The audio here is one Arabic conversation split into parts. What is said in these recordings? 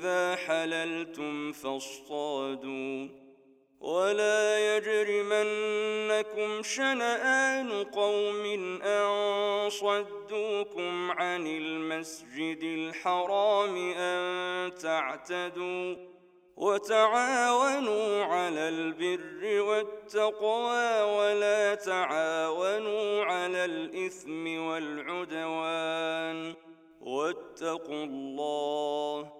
وإذا حللتم فاصطادوا. ولا يجرمنكم شنآن قوم أن صدوكم عن المسجد الحرام أن تعتدوا. وتعاونوا على البر والتقوى ولا تعاونوا على الإثم والعدوان. واتقوا الله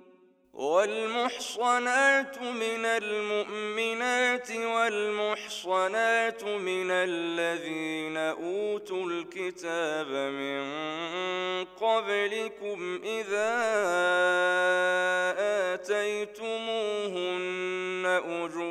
والمحصنات من المؤمنات والمحصنات من الذين أوتوا الكتاب من قبلكم إذا آتيتموهن أجورهن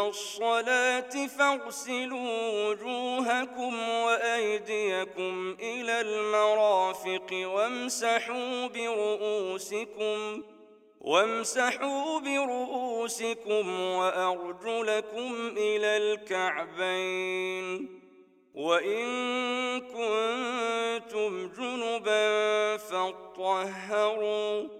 إلى الصلاة فاغسلوا وجوهكم وأيديكم إلى المرافق وامسحوا برؤوسكم وامسحوا برؤوسكم وأرجلكم إلى الكعبين. وإن كنتم جنبا فاطهروا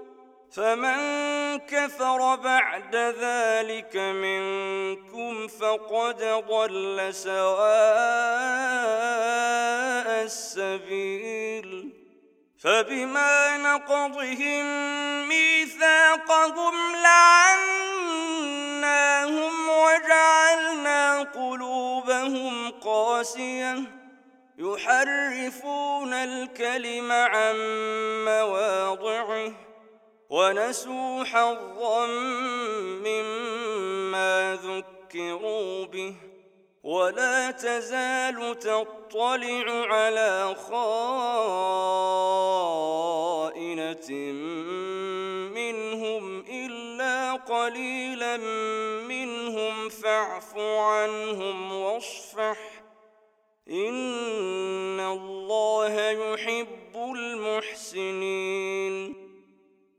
فمن كفر بعد ذلك منكم فقد ضل سواء السبيل. فبما نقضهم ميثاقهم لعناهم وجعلنا قلوبهم قاسية. يحرفون الكلم عن مواضعه. ونسوا حظا مما ذكروا به. ولا تزال تطلع على خائنة منهم إلا قليلا منهم فاعف عنهم واصفح. إن الله يحب المحسنين.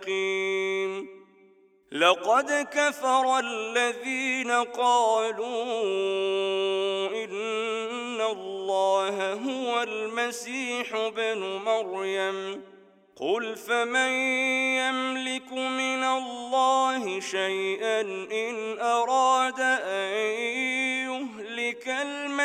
مستقيم لقد كفر الذين قالوا إن الله هو المسيح ابن مريم. قل فمن يملك من الله شيئا إن أراد أن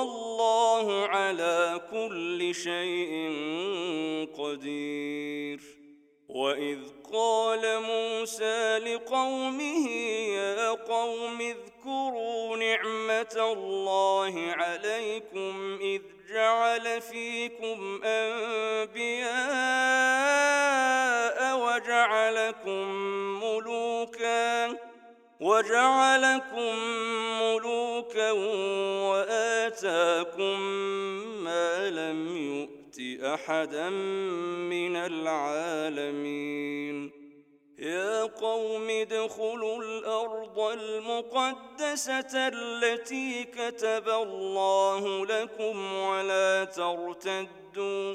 والله على كل شيء قدير. وإذ قال موسى لقومه يا قوم اذكروا نعمة الله عليكم إذ جعل فيكم أنبياء وجعلكم ملوكا وجعلكم ملوكا وآتاكم ما لم يؤت أحدا من العالمين. يا قوم ادخلوا الأرض المقدسة التي كتب الله لكم ولا ترتدوا.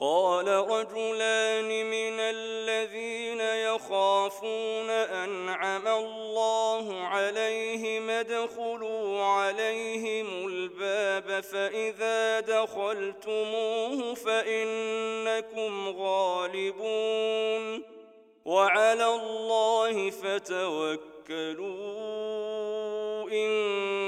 قال رجلان من الذين يخافون أنعم الله عليهم ادخلوا عليهم الباب فإذا دخلتموه فإنكم غالبون وعلى الله فتوكلوا إن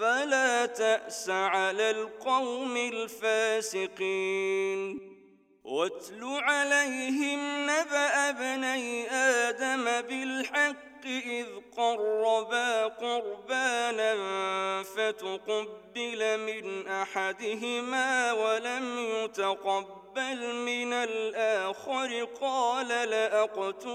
فلا تأس على القوم الفاسقين. واتل عليهم نبأ ابني آدم بالحق إذ قربا قربانا فتقبل من أحدهما ولم يتقبل من الآخر. قال لأقتلنك.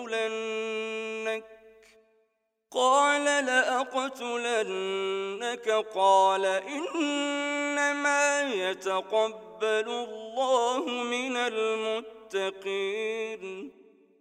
قال لأقتلنك. قال إنما يتقبل الله من المتقين.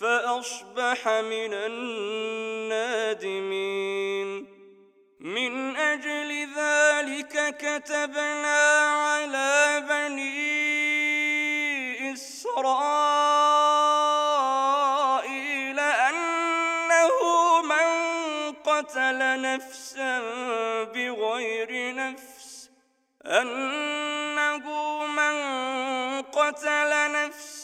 فأصبح من النادمين. من أجل ذلك كتبنا على بني إسرائيل أنه من قتل نفسا بغير نفس أنه من قتل نفسا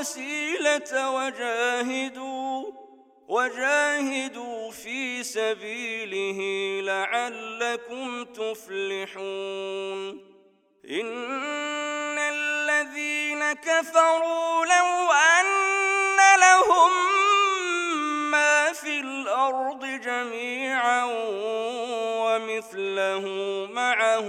الوسيلة وجاهدوا وجاهدوا في سبيله لعلكم تفلحون. إن الذين كفروا لو أن لهم ما في الأرض جميعا ومثله معه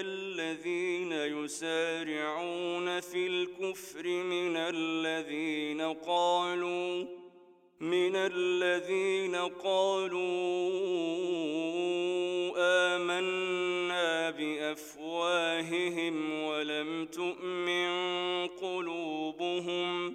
الذين يسارعون في الكفر من الذين قالوا من الذين قالوا آمنا بأفواههم ولم تؤمن قلوبهم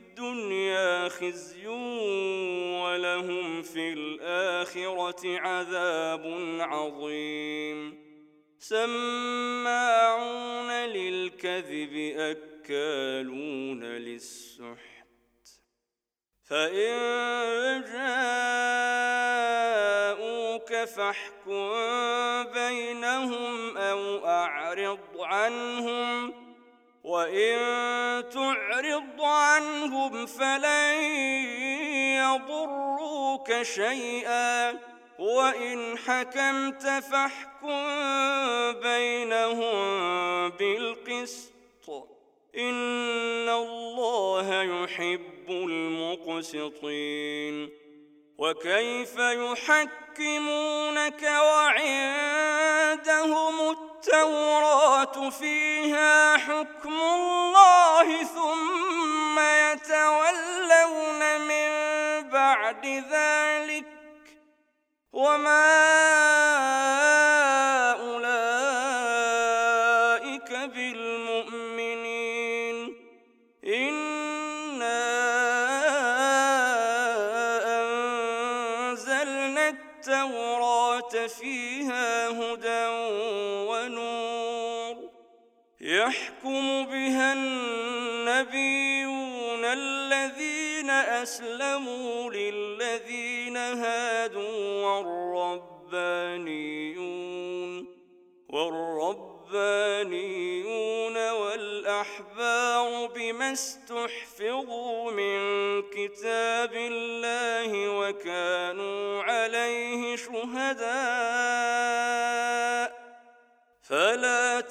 خزي ولهم في الآخرة عذاب عظيم. سماعون للكذب أكالون للسحر فإن جاءوك فاحكم بينهم أو أعرض عنهم وإن تعرض عنهم فلن يضروك شيئا. وإن حكمت فاحكم بينهم بالقسط. إن الله يحب المقسطين. وكيف يحكمونك وعندهم التوراة فيها حكم الله ثم يتولون من بعد ذلك وما أسلموا للذين هادوا والربانيون والربانيون والأحبار بما استحفظوا من كتاب الله وكانوا عليه شهداء.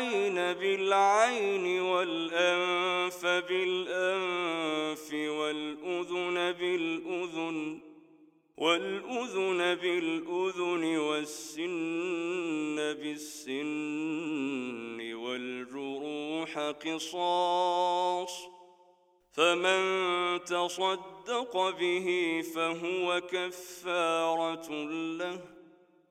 والعين بالعين والأنف بالأنف والأذن بالأذن والأذن بالأذن والسن بالسن والجروح قصاص فمن تصدق به فهو كفارة له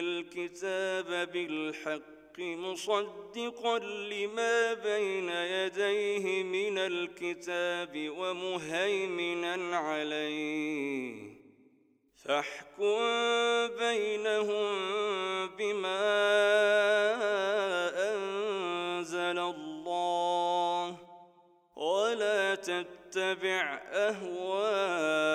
الكتاب بالحق مصدقا لما بين يديه من الكتاب ومهيمنا عليه. فاحكم بينهم بما أنزل الله ولا تتبع أهواءهم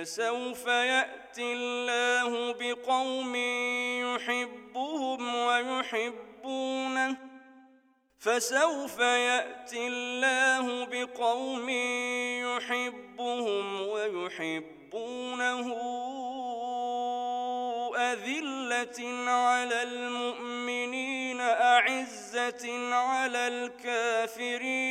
فسوف يأتي الله بقوم يحبهم ويحبونه. فسوف يأتي الله بقوم يحبهم ويحبونه أذلة على المؤمنين أعزة على الكافرين.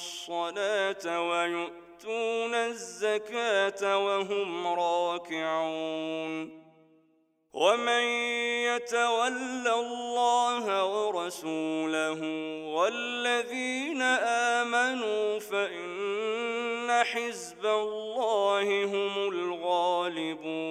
الصلاة ويؤتون الزكاة وهم راكعون. ومن يتول الله ورسوله والذين آمنوا فإن حزب الله هم الغالبون.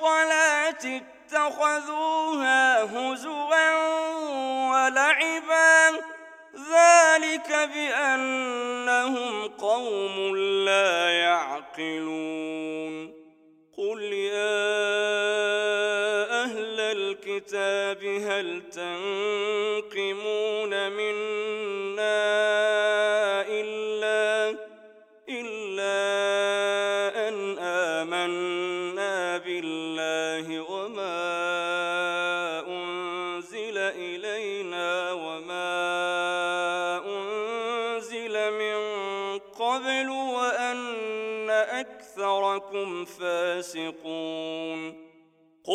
الصلاة اتخذوها هزوا ولعبا. ذلك بأنهم قوم لا يعقلون. قل يا أهل الكتاب هل تنقمون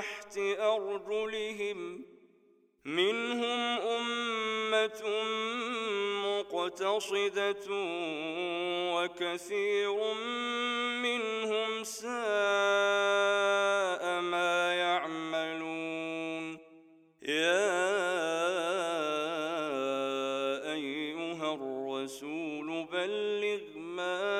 تحت أرجلهم منهم أمة مقتصدة وكثير منهم ساء ما يعملون. يا أيها الرسول بلغ ما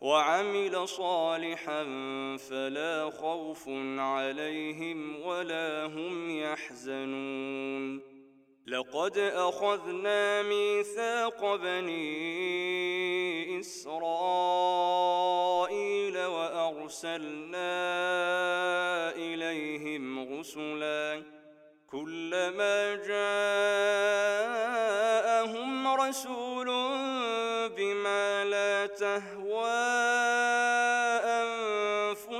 وعمل صالحا فلا خوف عليهم ولا هم يحزنون. لقد أخذنا ميثاق بني إسرائيل وأرسلنا إليهم رسلا. كلما جاءهم رسول بما لا تهوى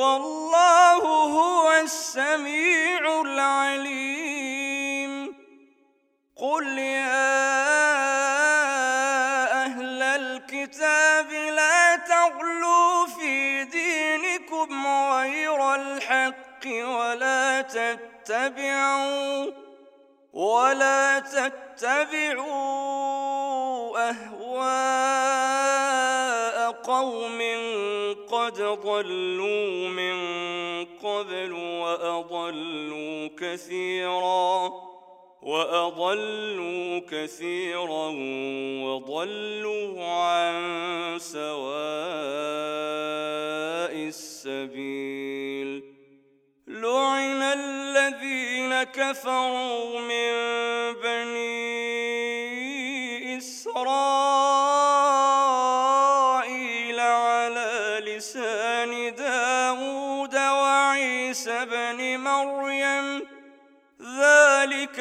والله هو السميع العليم. قل يا أهل الكتاب لا تغلوا في دينكم غير الحق ولا تتبعوا ولا تتبعوا أهواء قوم قد ضلوا من قبل وأضلوا كثيرا وأضلوا كثيرا وضلوا عن سواء السبيل. لعن الذين كفروا من بني إسرائيل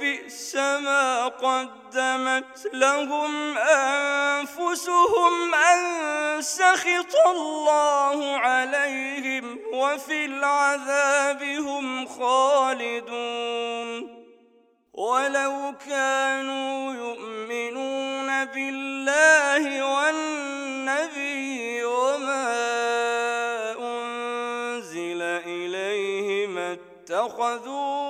لبئس ما قدمت لهم أنفسهم أن سخط الله عليهم وفي العذاب هم خالدون. ولو كانوا يؤمنون بالله والنبي وما أنزل إليه ما اتخذوهم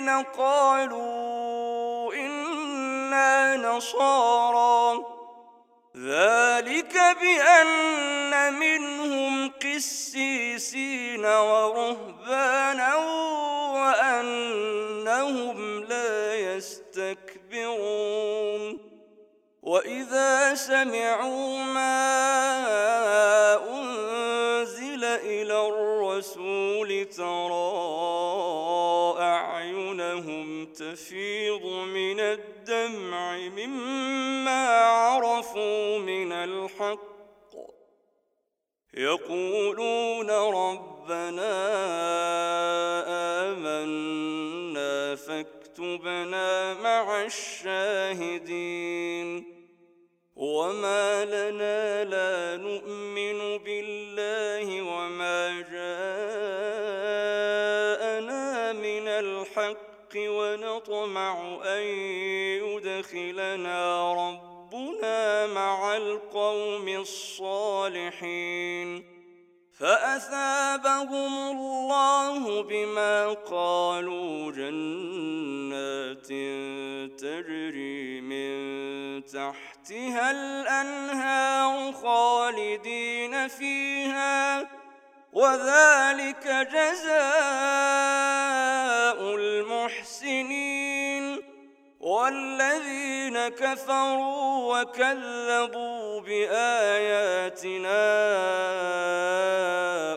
الذين قالوا إنا نصارى. ذلك بأن منهم قسيسين ورهبانا وأنهم لا يستكبرون. وإذا سمعوا ما أنزل إلى الرسول أعينهم تفيض من الدمع مما عرفوا من الحق. يقولون ربنا آمنا فاكتبنا مع الشاهدين. وما لنا لا نؤمن أن يدخلنا رب القوم الصالحين فأثابهم الله بما قالوا جنات تجري من تحتها الأنهار خالدين فيها وذلك جزاء المحسنين والذين كفروا وكذبوا بآياتنا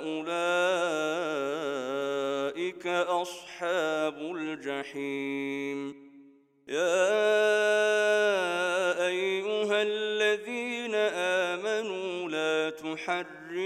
أولئك أصحاب الجحيم. يا أيها الذين آمنوا لا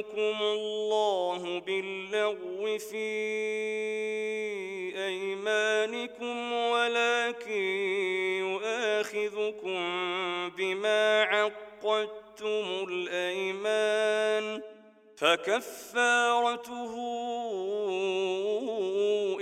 يؤاخذكم الله باللغو في أيمانكم ولكن يؤاخذكم بما عقدتم الأيمان فكفارته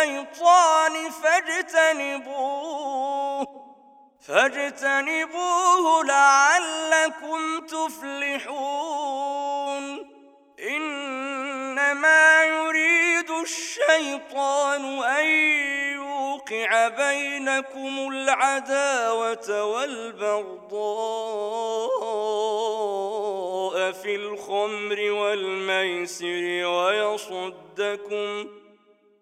الشيطان فاجتنبوه فاجتنبوه لعلكم تفلحون. إنما يريد الشيطان أن يوقع بينكم العداوة والبغضاء في الخمر والميسر ويصدكم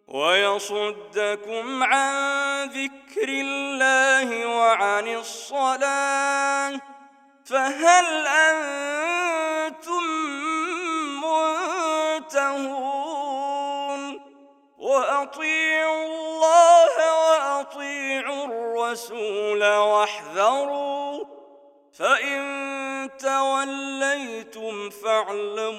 ويصدكم عن ذكر الله وعن الصلاة. فهل أنتم منتهون؟ وأطيعوا الله وأطيعوا الرسول واحذروا. فإن توليتم فاعلموا.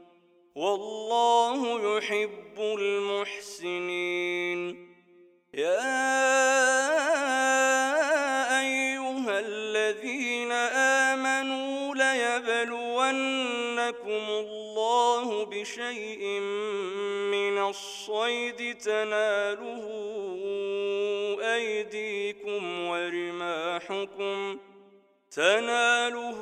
والله يحب المحسنين. يا أيها الذين آمنوا ليبلونكم الله بشيء من الصيد تناله أيديكم ورماحكم تناله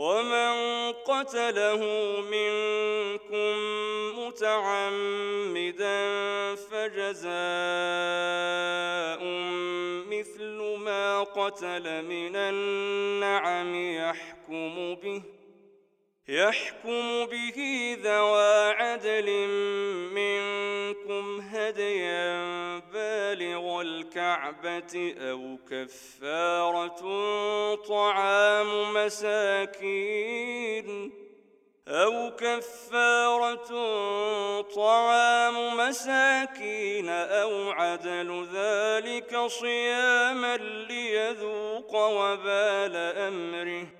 ومن قتله منكم متعمدا فجزاء مثل ما قتل من النعم يحكم به. يحكم به ذوى عدل منكم هديا بالغ الكعبة أو كفارة طعام مساكين أو كفارة طعام مساكين أو عدل ذلك صياما ليذوق وبال أمره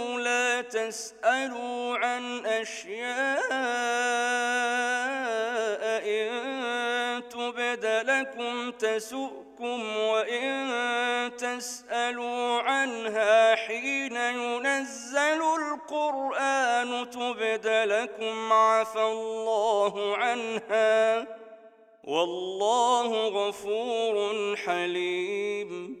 تسألوا عن أشياء إن تبد لكم تسؤكم وإن تسألوا عنها حين ينزل القرآن تبد لكم عفى الله عنها والله غفور حليم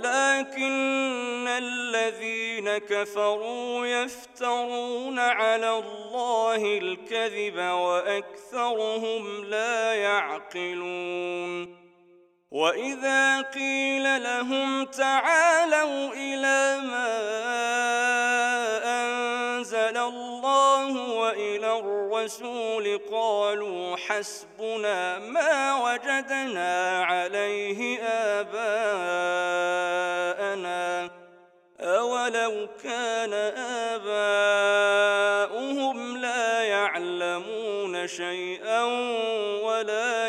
ولكن الذين كفروا يفترون على الله الكذب وأكثرهم لا يعقلون. وإذا قيل لهم تعالوا إلى ما الله وإلى الرسول قالوا حسبنا ما وجدنا عليه آباءنا. أولو كان آباؤهم لا يعلمون شيئا ولا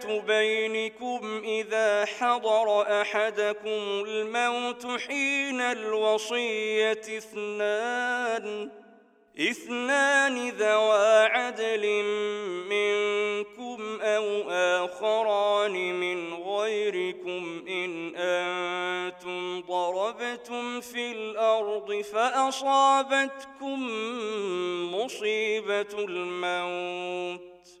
بينكم إذا حضر أحدكم الموت حين الوصية اثنان. اثنان ذوا عدل منكم أو آخران من غيركم. إن أنتم ضربتم في الأرض فأصابتكم مصيبة الموت.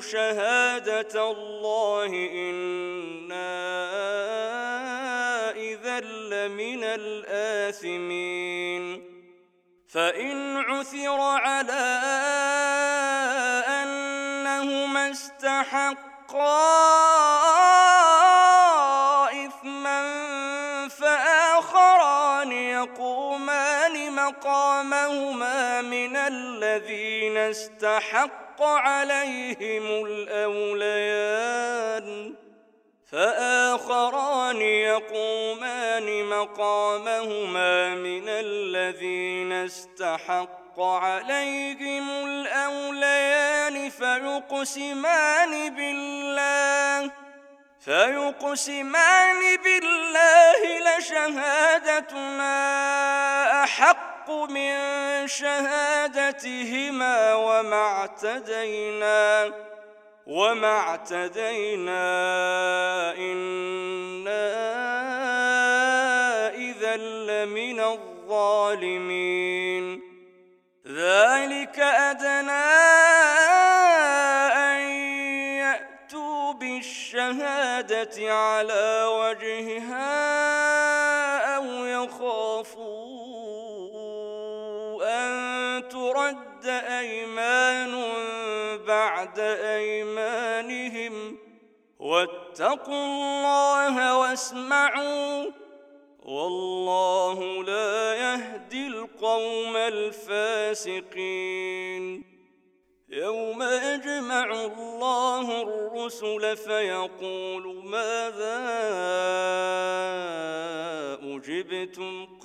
شهادة الله إنا إذا لمن الآثمين فإن عثر على أنهما استحقا إثما فآخران يقومان مقامهما من الذين استحق عليهم الأوليان فآخران يقومان مقامهما من الذين استحق عليهم الأوليان فيقسمان بالله فيقسمان بالله لشهادتنا أحق من شهادتهما وما اعتدينا وما اعتدينا إنا إذا لمن الظالمين. ذلك أدنى أن يأتوا بالشهادة على وجهها. أيمان بعد أيمانهم واتقوا الله واسمعوا والله لا يهدي القوم الفاسقين. يوم يجمع الله الرسل فيقول ماذا أجبتم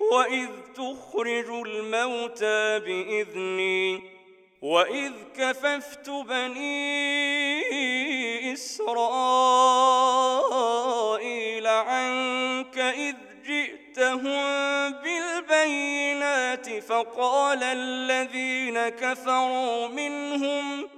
وإذ تخرج الموتى بإذني وإذ كففت بني إسرائيل عنك إذ جئتهم بالبينات فقال الذين كفروا منهم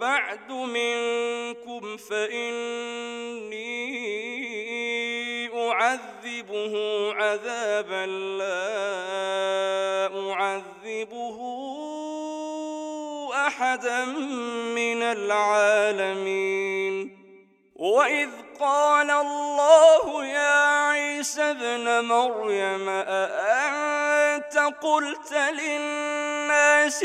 بعد منكم فإني أعذبه عذابا لا أعذبه أحدا من العالمين. وإذ قال الله يا عيسى ابن مريم أأنت قلت للناس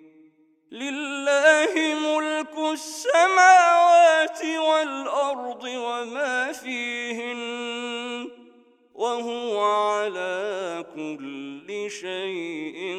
لله ملك السماوات والأرض وما فيهن وهو على كل شيء